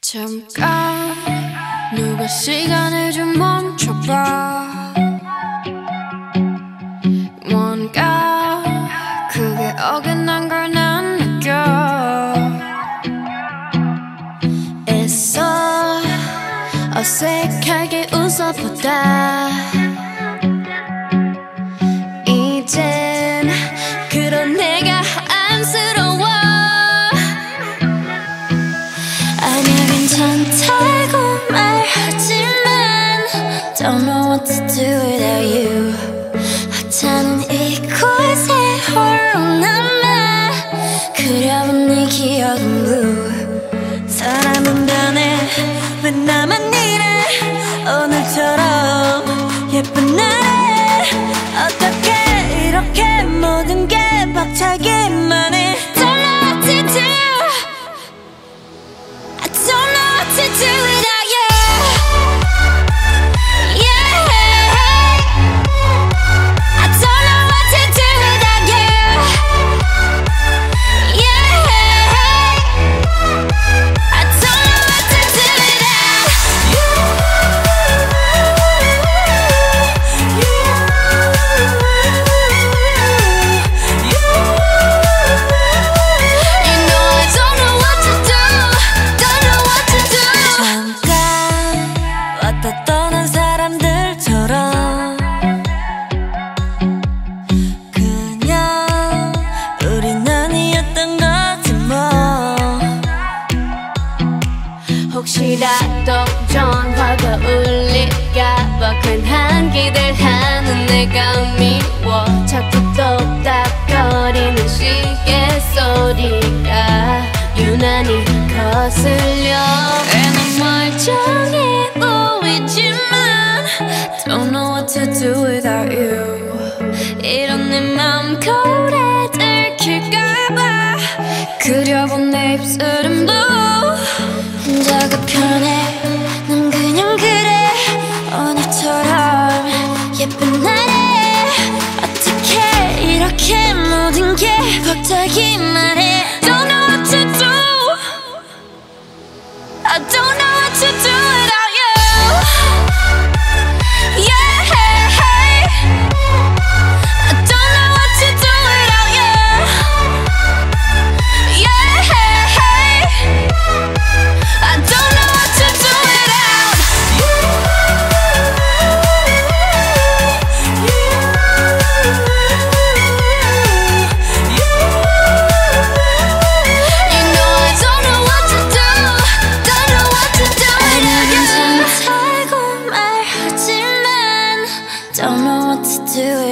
잠깐 누가 시간을 좀 멈춰봐. 뭔가 그게 어긋난 걸 난 느껴. 애써 어색하게 웃어보다 Don't know what to do without you 하찮은 이곳에 홀로 남아 그려본 네 기억은 blue 사람은 변해 왜 나만 이래 오늘처럼 예쁜 날에 어떻게 이렇게 모든 게 벅차기만 해 Don't know what to do I don't know what to do 왔다 떠난 사람들처럼 그냥 우린 아니었던 거지 뭐. 혹시라도 전화가 울릴까봐 괜한 기대하는 내가 미워. 자꾸 똑딱거리는 시계 소리가 유난히 거슬려 to do without you. 이런 내 맘 거울에 들킬까봐 그려본 내 입술은 blue 혼자가 편해. 난 그냥 그래. 오늘처럼 예쁜 날에 어떻게 이렇게 모든 게 벅차기 do